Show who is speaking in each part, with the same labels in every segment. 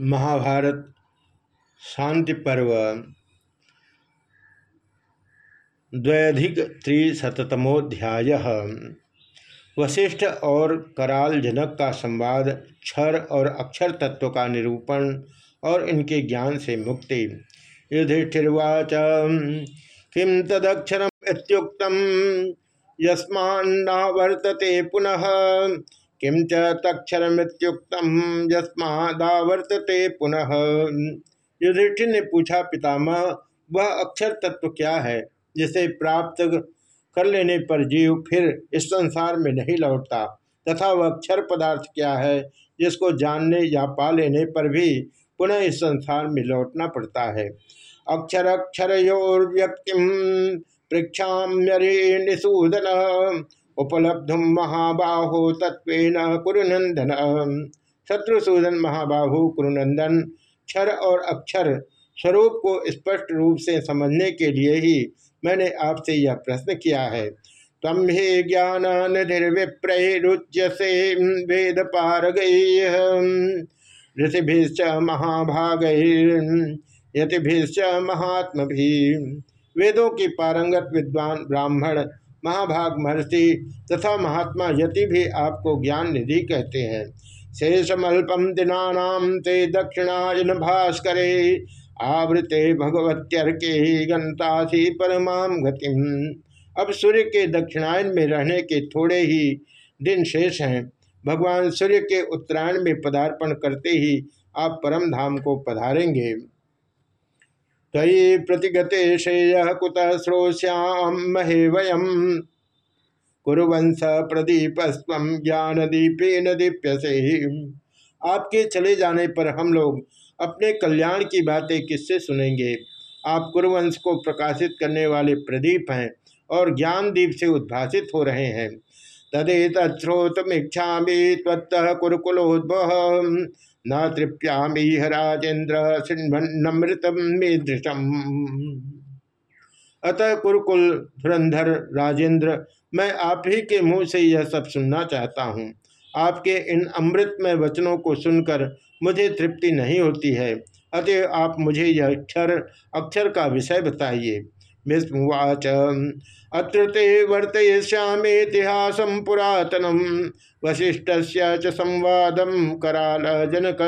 Speaker 1: महाभारत, शांति पर्व, द्वैधिक त्रिशतमोध्याय वशिष्ठ और कराल जनक का संवाद, क्षर और अक्षर तत्व का निरूपण और इनके ज्ञान से मुक्ति। युधिष्ठिर्वाच किम तदक्षर यस्मा वर्तते पुनः। किम च तक्षरमृत्युक्त यस्मादावर्तते पुनः। युधिष्ठिर ने पूछा, पितामह, वह अक्षर तत्व क्या है जिसे प्राप्त कर लेने पर जीव फिर इस संसार में नहीं लौटता? तथा वह अक्षर पदार्थ क्या है जिसको जानने या पा लेने पर भी पुनः इस संसार में लौटना पड़ता है? अक्षर अक्षर व्यक्ति पृक्षा निषूदन उपलब्धुम महाबाहो तत्व कुरुनंदन। शत्रुसूदन महाबाहु कुरुनंदन। क्षर और अक्षर स्वरूप को स्पष्ट रूप से समझने के लिए ही मैंने आपसे यह प्रश्न किया है। तम हे ज्ञान निधिर्विप्रयुच्य से वेद पारग ऋषिभिश्च महाभाग यतिभिश्च महात्म भी वेदों की पारंगत विद्वान ब्राह्मण महाभाग महर्षि तथा महात्मा यति भी आपको ज्ञान निधि कहते हैं। शेषमल्पम दिना ते दक्षिणायन भास्करे, आवृते भगवत्यर्के गंतासी परमाम गतिम। अब सूर्य के दक्षिणायन में रहने के थोड़े ही दिन शेष हैं। भगवान सूर्य के उत्तरायण में पदार्पण करते ही आप परम धाम को पधारेंगे। तयि प्रतिगते श्रेय कुत श्रोश्याम महे वयम। कुरवंश प्रदीप स्व ज्ञान दीपे न दीप्यसे। आपके चले जाने पर हम लोग अपने कल्याण की बातें किससे सुनेंगे? आप कुरुवंश को प्रकाशित करने वाले प्रदीप हैं और ज्ञान दीप से उद्भासित हो रहे हैं। तदे तत्स्रोतमीक्षा तत्तः कुरुकुलोद्भव न तृप्यामी राजेन्द्र सिन्भन्नमृतम दृष्टम अतः कुरुकुल धुरंधर राजेंद्र मैं आप ही के मुँह से यह सब सुनना चाहता हूँ। आपके इन अमृतमय वचनों को सुनकर मुझे तृप्ति नहीं होती है। अतः आप मुझे यह अक्षर अक्षर का विषय बताइए। विस्मुवाच अत्र वर्तयिष्यामेतिहास पुरातनम। वशिष्ठ च संवादम कराल जनक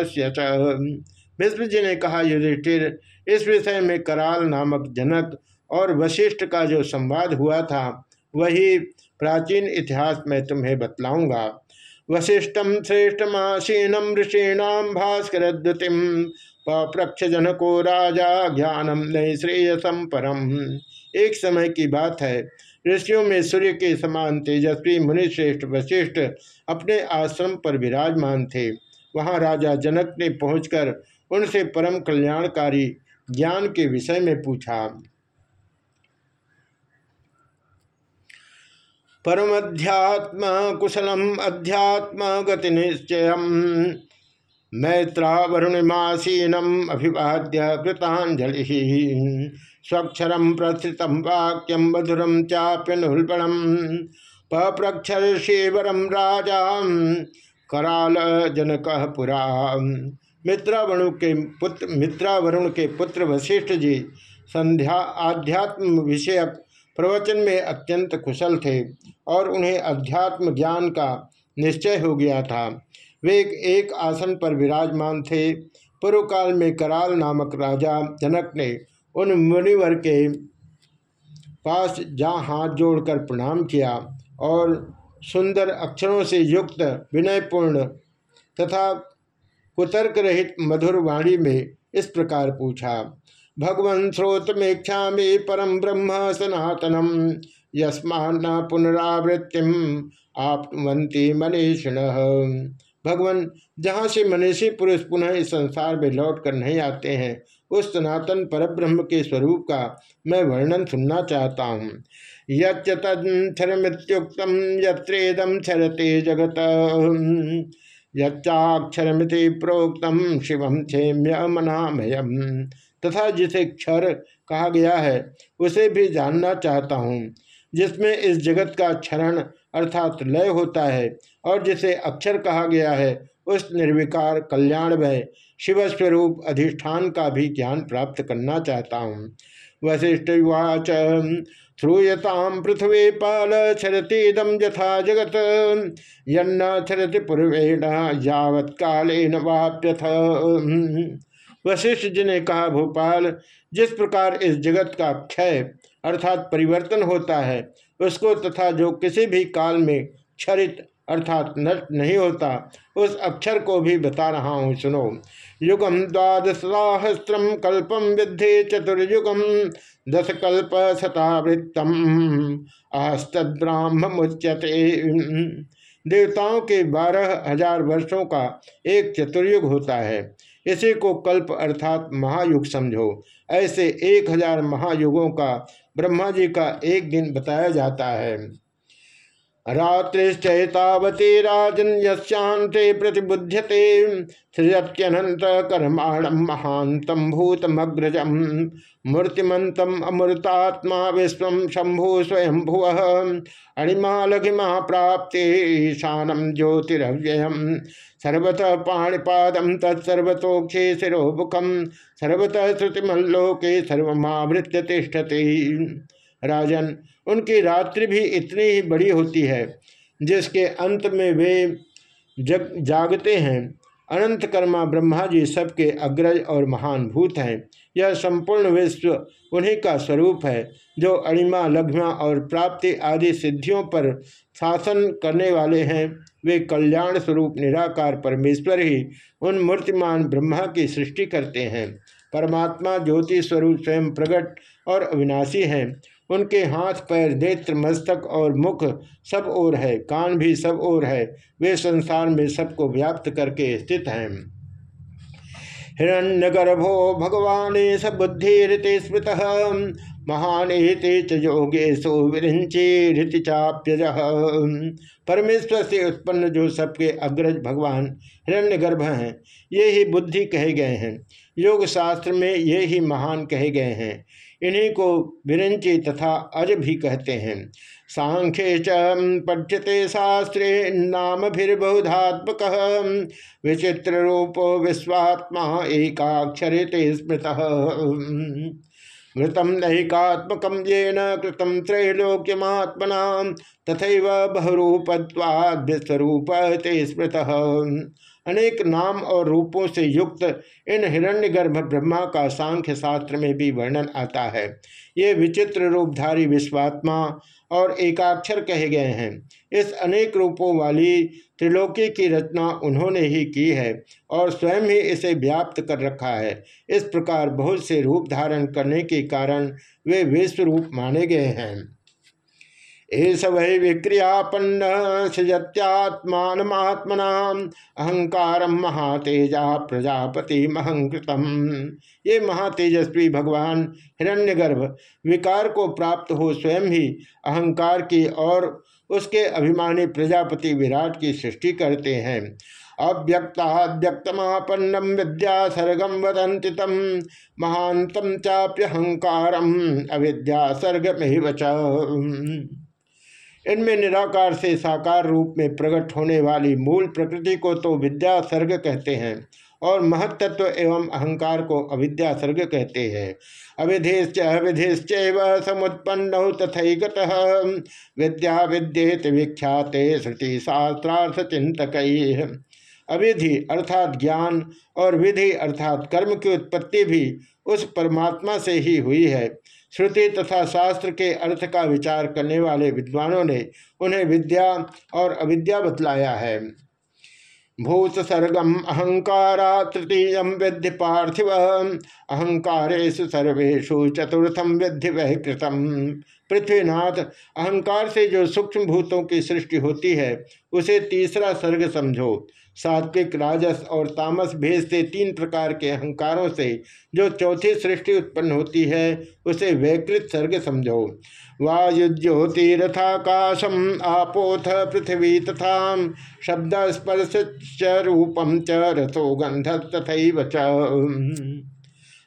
Speaker 1: भीष्म जी ने कहा, युधिष्ठिर, इस विषय में कराल नामक जनक और वशिष्ठ का जो संवाद हुआ था, वही प्राचीन इतिहास में तुम्हें बतलाऊँगा। वशिष्ठम श्रेष्ठमासीनम ऋषीणाम भास्कर पप्रक्ष जनको राजा ज्ञानम नई श्रेयसम परम एक समय की बात है ऋषियों में सूर्य के समान तेजस्वी, मुनिश्रेष्ठ, वशिष्ठ अपने आश्रम पर विराजमान थे। वहाँ राजा जनक ने पहुंचकर उनसे परम कल्याणकारी ज्ञान के विषय में पूछा। परमध्यात्म कुशलम अध्यात्म गति निश्चय मैत्रावरुणिमासीनम अभिवाद्य कृतांजलि स्वक्षरम प्रसृतम वाक्यम मधुरम चाप्यनुल्बणम पप्रक्षरशेवरम राजा कराल जनक पुरा। मित्रावणु के पुत्र, मित्रावरुण के पुत्र वशिष्ठ जी संध्या आध्यात्म विषयक प्रवचन में अत्यंत कुशल थे और उन्हें अध्यात्म ज्ञान का निश्चय हो गया था। वे एक आसन पर विराजमान थे। पूर्व काल में कराल नामक राजा जनक ने उन मुनिवर के पास जहाँ हाथ जोड़कर प्रणाम किया और सुंदर अक्षरों से युक्त, विनयपूर्ण तथा कुतर्क रहित मधुर वाणी में इस प्रकार पूछा, भगवान स्रोत में परम ब्रह्म सनातनम यस्मान पुनरावृत्तिम आपवंती मनीषिण। भगवान, जहाँ से मनीषी पुरुष पुनः इस संसार में लौट कर नहीं आते हैं, उस सनातन परब्रह्म के स्वरूप का मैं वर्णन सुनना चाहता हूँ। यच्चतुक्त यत्रेदम क्षरते जगत। यच्चाक्षरमिति प्रोक्तम शिवम क्षेम्य मनामयम तथा जिसे क्षर कहा गया है, उसे भी जानना चाहता हूँ, जिसमें इस जगत का क्षरण अर्थात लय होता है। और जिसे अक्षर कहा गया है, उस निर्विकार कल्याणमय शिवस्वरूप अधिष्ठान का भी ज्ञान प्राप्त करना चाहता हूँ। वशिष्ठवाच श्रूयताम पृथ्वी पाल छरतीदम यथा जगत, यन्न छरति पूर्वेण यावत कालेन वाप्यथ। वशिष्ठ जी ने कहा, भोपाल, जिस प्रकार इस जगत का क्षय अर्थात परिवर्तन होता है उसको तथा जो किसी भी काल में क्षरित अर्थात नष्ट नहीं होता, उस अक्षर को भी बता रहा हूँ, सुनो। युगम द्वादशाहस्रम कल्पम विद्धि चतुर्युगम दस कल्प शतावृत्तम। आस्तद्राह्म मुच्यते देवताओं के बारह हज़ार वर्षों का एक चतुर्युग होता है। इसी को कल्प अर्थात महायुग समझो। ऐसे एक हज़ार महायुगों का ब्रह्मा जी का एक दिन बताया जाता है। रात्रिश्चैतावती राजन यशांते प्रतिबुध्यते सृजत्यनंत कर्माणम महांतम भूतमग्रजम मूर्तिमंतम अमृतात्मा विश्व शंभु स्वयं भुव अणिमा लघिमा प्राप्ति ईशानम ज्योतिरव्ययम। सर्वतः पाणिपादम तत्सर्वतोक्षे शिरोमुखम सर्वतः श्रुतिमल्लोके सर्वमावृत्य तिष्ठते। राजन, उनकी रात्रि भी इतनी ही बड़ी होती है, जिसके अंत में वे जग, जागते हैं। अनंत कर्मा ब्रह्मा जी सबके अग्रज और महान भूत हैं। यह संपूर्ण विश्व उन्हीं का स्वरूप है, जो अणिमा, लघ्मा और प्राप्ति आदि सिद्धियों पर शासन करने वाले हैं। वे कल्याण स्वरूप निराकार परमेश्वर ही उन मूर्तिमान ब्रह्मा की सृष्टि करते हैं। परमात्मा ज्योति स्वरूप स्वयं प्रकट और अविनाशी हैं। उनके हाथ, पैर, नेत्र, मस्तक और मुख सब ओर है, कान भी सब ओर है। वे संसार में सबको व्याप्त करके स्थित हैं। हिरण्य गर्भो भगवान बुद्धि स्मृत, महान च योगेशो विरिंची ऋति चाप्यज। परमेश्वर से उत्पन्न जो सबके अग्रज भगवान हिरण्य गर्भ हैं, ये ही बुद्धि कहे गए हैं। योग शास्त्र में ये ही महान कहे गए हैं। इन्हीं को विरंची तथा अज भी कहते हैं। सांख्ये च पठ्यते शास्त्रे नाम बहुधात्मक विचित्र रूपो विश्वात्मा एकाक्षरित स्मृत। मृतम नैकात्मक येन कृतम त्रैलोक्यमात्मना तथा बहुरूपत्वाद ते स्मृत। अनेक नाम और रूपों से युक्त इन हिरण्यगर्भ ब्रह्मा का सांख्य शास्त्र में भी वर्णन आता है। ये विचित्र रूपधारी विश्वात्मा और एकाक्षर कहे गए हैं। इस अनेक रूपों वाली त्रिलोकी की रचना उन्होंने ही की है और स्वयं ही इसे व्याप्त कर रखा है। इस प्रकार बहुत से रूप धारण करने के कारण वे विश्व रूप माने गए हैं। एस वै विक्रियापन्न सृजत्यात्मात्मना अहंकार महातेजा प्रजापति महंकृतम ये महातेजस्वी भगवान हिरण्यगर्भ विकार को प्राप्त हो स्वयं ही अहंकार की और उसके अभिमानी प्रजापति विराट की सृष्टि करते हैं। अव्यक्ताद्यक्तमापन्नम विद्या सर्गम वदंति तम महांतम चाप्यहंकारम अविद्या सर्ग में इनमें निराकार से साकार रूप में प्रकट होने वाली मूल प्रकृति को तो विद्या सर्ग कहते हैं और महत्त्व एवं अहंकार को अविद्या सर्ग कहते हैं। अविधेश्च अविधिश्च समुत्पन्न तथैगत। विद्या विद्येत विख्याते श्रुति शास्त्रार्थ चिंतक। अविधि अर्थात ज्ञान और विधि अर्थात कर्म की उत्पत्ति भी उस परमात्मा से ही हुई है। श्रुति तथा शास्त्र के अर्थ का विचार करने वाले विद्वानों ने उन्हें विद्या और अविद्या बतलाया है। भूत सर्गम अहंकारा तृतीय विद्धि पार्थिव। अहंकारेशु सर्वेशु चतुर्थम विद्धि वह कृतम पृथ्वीनाथ, अहंकार से जो सूक्ष्म भूतों की सृष्टि होती है, उसे तीसरा सर्ग समझो। सात्विक, राजस और तामस भेद से तीन प्रकार के अहंकारों से जो चौथी सृष्टि उत्पन्न होती है, उसे वैकृत सर्ग समझो। वायुज्योतिरथाकाशम आपोथ पृथ्वी तथा शब्द स्पर्श च रूपम च रथो गंध तथा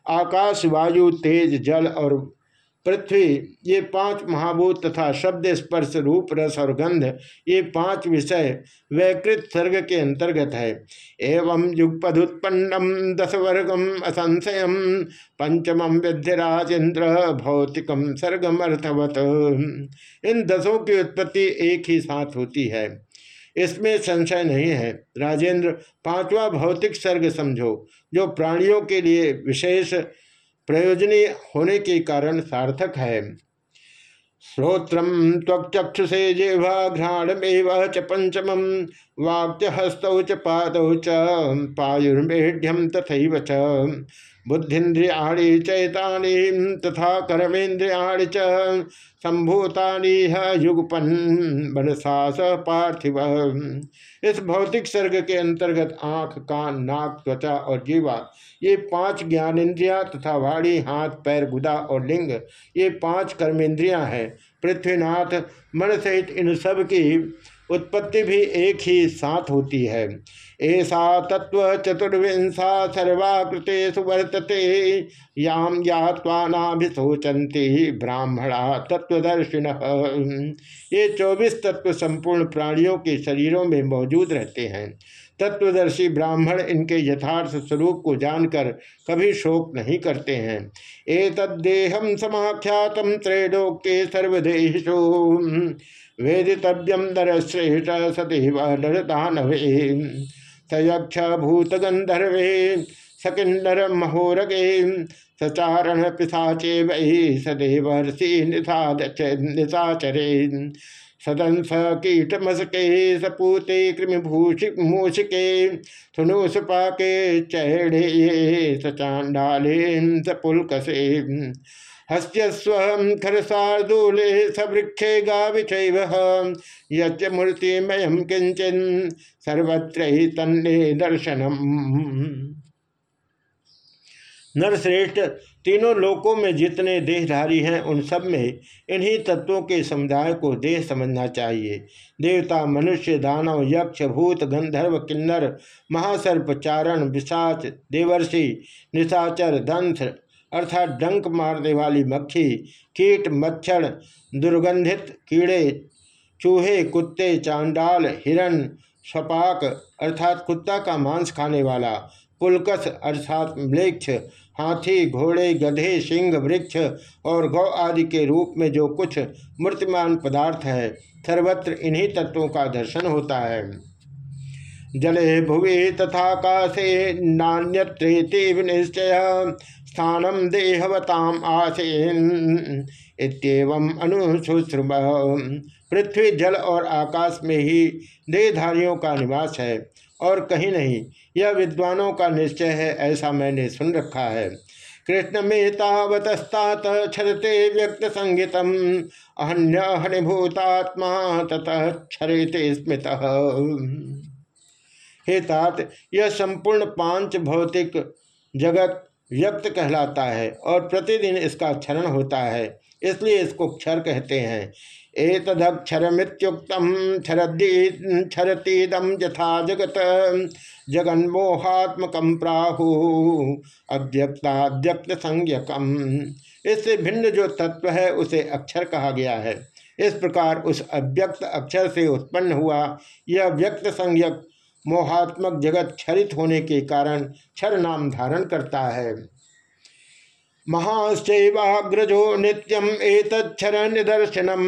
Speaker 1: आकाश, वायु, तेज, जल और पृथ्वी, ये पाँच महाभूत तथा शब्द स्पर्श रूप, रस और गंध, ये पाँच विषय वैकृत सर्ग के अंतर्गत है। एवं युगपदुत्पन्नम दस वर्गम असंशय पंचम विद्यराजेन्द्र भौतिकम सर्गम अर्थवत। इन दसों की उत्पत्ति एक ही साथ होती है। इसमें संशय नहीं है। राजेंद्र पांचवा भौतिक सर्ग समझो, जो प्राणियों के लिए विशेष प्रयोजनीय होने के कारण सार्थक है। श्रोत्रम त्वचक्षुषे जिह्वा घ्राणमेव च पंचम वाक्य हस्तौ च पादौ च पायुर्मेढ़ तथा च। बुद्धिन्द्रियाणि चैतानि तथा कर्मेन्द्रियाणि च संभूतानि युगपन मनसा स पार्थिव। इस भौतिक सर्ग के अंतर्गत आँख, कान, नाक, त्वचा और जीवा, ये पाँच ज्ञानेन्द्रियाँ तथा वाणी, हाथ, पैर, गुदा और लिंग, ये पाँच कर्मेंद्रियाँ हैं। पृथ्वीनाथ, मन सहित इन सब की उत्पत्ति भी एक ही साथ होती है। ऐसा तत्व चतुर्विंशा सर्वाकृते सुवर्तते याम यात्वानाभिशोचंती ब्राह्मणा तत्वदर्शिन ये चौबीस तत्व संपूर्ण प्राणियों के शरीरों में मौजूद रहते हैं। तत्वदर्शी ब्राह्मण इनके यथार्थ स्वरूप को जानकर कभी शोक नहीं करते हैं। ए तदेहम समाख्यात त्रैलोक्य सर्वदेशो वेदितव्यम नरश्रेष्ठ सदैव नरदानवे। सयक्ष भूतगंधर्वे सकिन्नर महोरगे सचारण पिशाचे वही सदैव निशाचरे सदंस कीटमसके सपूते कृमिभूषि मूषिके सुनुसुपाके चैढ़े सचांडाले सपुलकसे। हस्यस्व खरसार्दूले सवृक्षे गाविचैव। यच मूर्तिमयं किंचन सर्वत्र ही तन्ने दर्शनम। नरश्रेष्ठ, तीनों लोकों में जितने देहधारी हैं, उन सब में इन्हीं तत्वों के समुदाय को देह समझना चाहिए। देवता, मनुष्य, दानव, यक्ष, भूत, गंधर्व, किन्नर महासर्प चारण विशाच देवर्षि, निशाचर दंथ अर्थात डंक मारने वाली मक्खी, कीट, मच्छर, दुर्गंधित कीड़े, चूहे, कुत्ते, चांडाल हिरण सपाक, अर्थात कुत्ता का मांस खाने वाला, पुलकस, अर्थात मृक्ष, हाथी, घोड़े, गधे, सिंह, वृक्ष और गौ आदि के रूप में जो कुछ मूर्तिमान पदार्थ है, सर्वत्र इन्हीं तत्वों का दर्शन होता है। जले भुवि तथा काशे नान्यत्रेति निश्चय स्थानम देहवताम आसेन। इतम पृथ्वी जल और आकाश में ही देहधारियों का निवास है और कहीं नहीं, यह विद्वानों का निश्चय है, ऐसा मैंने सुन रखा है। कृष्ण में तावतस्तात छरते व्यक्त संगीतम, अहन्य हनिभूतात्मा ततः क्षरते स्मृत। हे तात, यह संपूर्ण पाँच भौतिक जगत व्यक्त कहलाता है और प्रतिदिन इसका क्षरण होता है। इसलिए इसको क्षर कहते हैं। एतदक्षरमित्युक्तम क्षरतीदम यथा जगत। जगन्मोहात्मक प्राहु अव्यक्ताव्यक्त संज्ञकम इससे भिन्न जो तत्व है, उसे अक्षर कहा गया है। इस प्रकार उस अव्यक्त अक्षर से उत्पन्न हुआ। यह व्यक्त संज्ञक मोहात्मक जगत क्षरित होने के कारण क्षर नाम धारण करता है। महाश्चैवाग्रजो नित्यम एतक्षर निदर्शनम।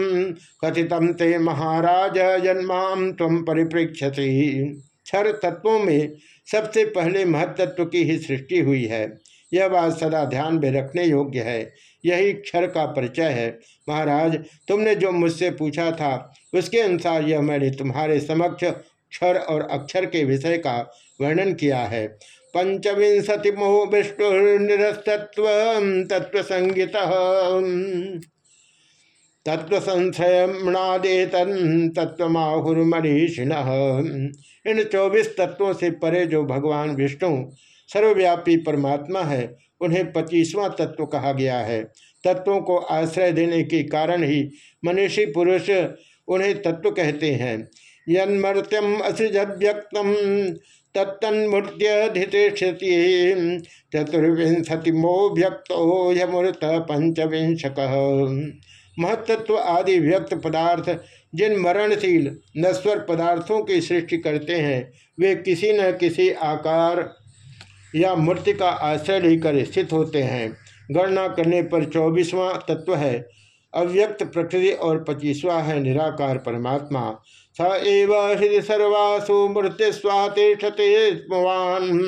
Speaker 1: कथितम ते महाराज जन्माम तम परिप्रेक्षसी क्षर तत्वों में सबसे पहले महत्त्व की ही सृष्टि हुई है। यह बात सदा ध्यान में रखने योग्य है। यही क्षर का परिचय है। महाराज, तुमने जो मुझसे पूछा था, उसके अनुसार यह मैंने तुम्हारे समक्ष क्षर और अक्षर के विषय का वर्णन किया है। पंचविंशति मोह विष्णुनिरस्तत्व तत्व संगीत तत्व संशयणादेतन तत्वमाहुर्मरीषिण इन चौबीस तत्वों से परे जो भगवान विष्णु सर्वव्यापी परमात्मा है, उन्हें पच्चीसवां तत्व कहा गया है। तत्वों को आश्रय देने के कारण ही मनीषी पुरुष उन्हें तत्व कहते हैं। यन्मर्त्यम असृजत व्यक्तम तत्तन्मूर्त्यधितिष्ठति। चतुर्विंशतिमो व्यक्तो यमूर्त पंचविंशक महत्त्व आदि व्यक्त पदार्थ, जिन मरणशील नस्वर पदार्थों की सृष्टि करते हैं, वे किसी न किसी आकार या मूर्ति का आश्रय लेकर स्थित होते हैं। गणना करने पर चौबीसवां तत्व है, अव्यक्त प्रकृति और पच्चीसवा है निराकार परमात्मा। स एव हृदय सर्वासु मूर्ति स्वातिष्ठते स्मवान।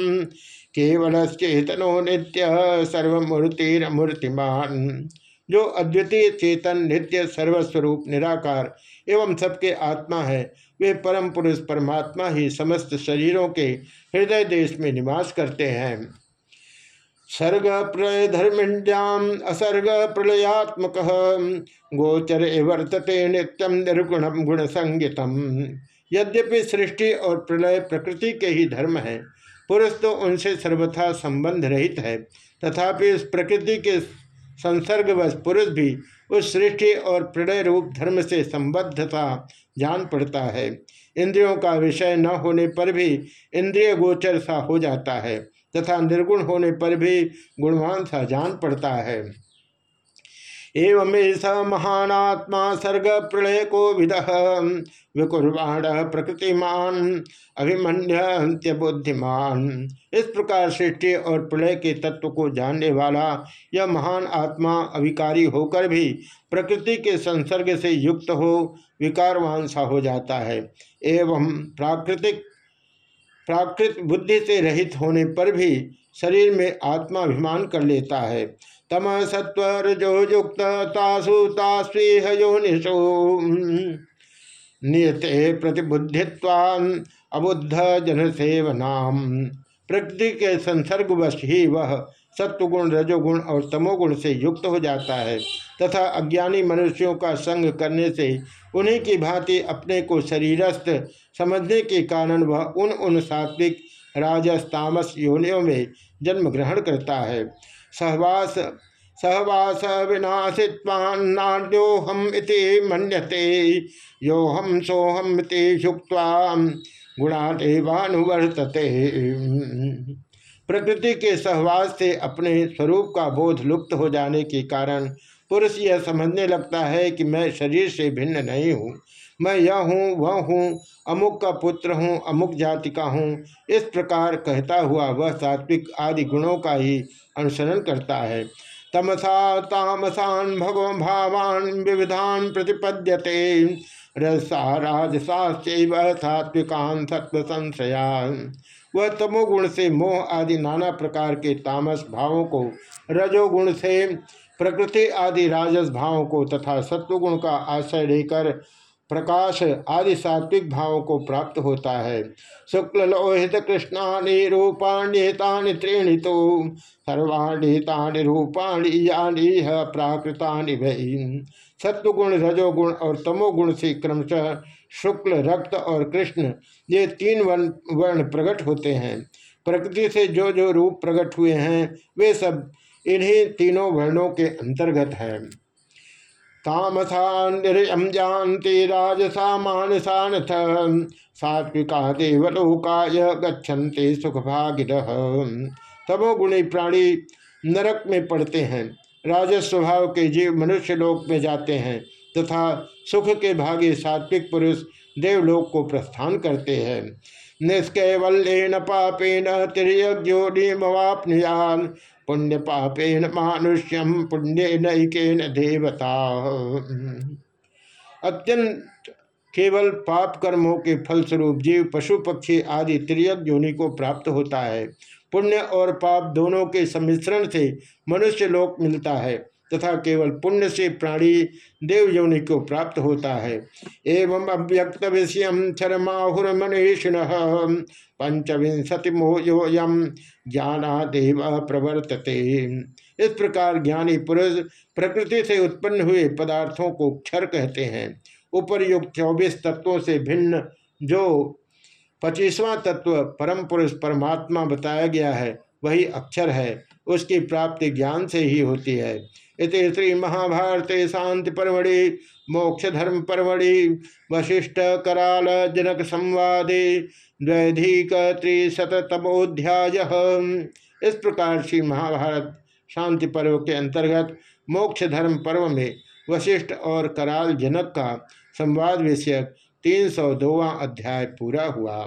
Speaker 1: केवल चेतनो नित्य सर्वमूर्तिमूर्तिमान जो अद्वितीय चेतन, नित्य, सर्वस्वरूप, निराकार एवं सबके आत्मा है, वे परम पुरुष, परमात्मा ही समस्त शरीरों के हृदय देश में निवास करते हैं। सर्ग प्रलय धर्मिण्याम असर्ग प्रलयात्मक गोचर वर्तते नित्यम निर्गुण गुण संगीतम यद्यपि सृष्टि और प्रलय प्रकृति के ही धर्म है, पुरुष तो उनसे सर्वथा संबंध रहित है। तथापि उस प्रकृति के संसर्गवश पुरुष भी उस सृष्टि और प्रलय रूप धर्म से संबद्धता जान पड़ता है। इंद्रियों का विषय न होने पर भी इंद्रिय गोचर सा हो जाता है। तथा निर्गुण होने पर भी गुणवान सा जान पड़ता है। एवं स महानात्मा सर्ग प्रलय को विद विकुर्वाण प्रकृतिमान, अभिमन्य बुद्धिमान। इस प्रकार सृष्टि और प्रलय के तत्व को जानने वाला यह महान आत्मा अविकारी होकर भी प्रकृति के संसर्ग से युक्त हो, विकारवान सा हो जाता है। एवं प्राकृतिक प्राकृत बुद्धि से रहित होने पर भी शरीर में आत्माभिमान कर लेता है। तम सत्वरजो युक्त, तासु योनिषो नियते प्रतिबुद्धित्वान अबुद्ध जन सेवनाम प्रकृति के संसर्गवश ही वह सत्वगुण, रजोगुण और तमोगुण से युक्त हो जाता है तथा अज्ञानी मनुष्यों का संग करने से उन्हीं की भांति अपने को शरीरस्थ समझने के कारण वह उन उन सात्विक, राजस, तामस योनियों में जन्म ग्रहण करता है। सहवास सहवास विनाशित्वान्नाड्यो हम इति मन्यते यो हम सोहम इति युक्त्वा गुणादेवानुवर्तते। प्रकृति के सहवास से अपने स्वरूप का बोध लुप्त हो जाने के कारण पुरुष यह समझने लगता है कि मैं शरीर से भिन्न नहीं हूँ। मैं यह हूँ, वह हूँ, अमुक का पुत्र हूँ, अमुक जाति का हूँ। इस प्रकार कहता हुआ वह सात्विक आदि गुणों का ही अनुसरण करता है। तमसा तामसान भगव भावान विविधान प्रतिपद्यते। रसा राजसास्व सात्विकान सत्व संशयान वह तमोगुण से मोह आदि नाना प्रकार के तामस भावों को, रजोगुण से प्रकृति आदि राजस भावों को तथा सत्वगुण का आश्रय लेकर प्रकाश आदि सात्विक भावों को प्राप्त होता है। शुक्ल लोहित कृष्णानि रूपाण्येतानि त्रीणि तो सर्वाण्येतानि रूपाणि यानी प्राकृतानि वही। सत्वगुण, रजोगुण और तमोगुण से क्रमशः शुक्ल, रक्त और कृष्ण ये तीन वर्ण वर्ण प्रकट होते हैं। प्रकृति से जो जो रूप प्रकट हुए हैं, वे सब इन्हीं तीनों वर्णों के अंतर्गत हैं। तामसा जानती राजसा मानसानथ सात्विका भागिद तमोगुणी प्राणी नरक में पड़ते हैं। राजस स्वभाव के जीव मनुष्य लोक में जाते हैं तथा सुख के भागी सात्विक पुरुष देवलोक को प्रस्थान करते हैं। निष्कैवल्यन पापेन तिरयोनिमवापनुयान पुण्य पापेन मानुष्यम पुण्य नैकेन देवता। अत्यंत केवल पाप कर्मों के फलस्वरूप जीव, पशु, पक्षी आदि त्रियक योनि को प्राप्त होता है। पुण्य और पाप दोनों के सम्मिश्रण से मनुष्य लोक मिलता है। तथा केवल पुण्य से प्राणी देव योनि को प्राप्त होता है। एवं अव्यक्त विषय क्षरमाहुर्मनीषिण पंचविंशति मोयोयम ज्ञानादेव प्रवर्तते। इस प्रकार ज्ञानी पुरुष प्रकृति से उत्पन्न हुए पदार्थों को क्षर कहते हैं। उपरयुक्त चौबीस तत्वों से भिन्न जो पच्चीसवां तत्व परम पुरुष परमात्मा बताया गया है, वही अक्षर है। उसकी प्राप्ति ज्ञान से ही होती है। इति श्री महाभारते शांति परमढ़ि मोक्ष धर्म परमढ़ि वशिष्ठ कराल जनक संवादे द्वैधिक त्रिशतमोध्याय इस प्रकार श्री महाभारत शांति पर्व के अंतर्गत मोक्ष धर्म पर्व में वशिष्ठ और कराल जनक का संवाद विषयक तीन सौ अध्याय पूरा हुआ।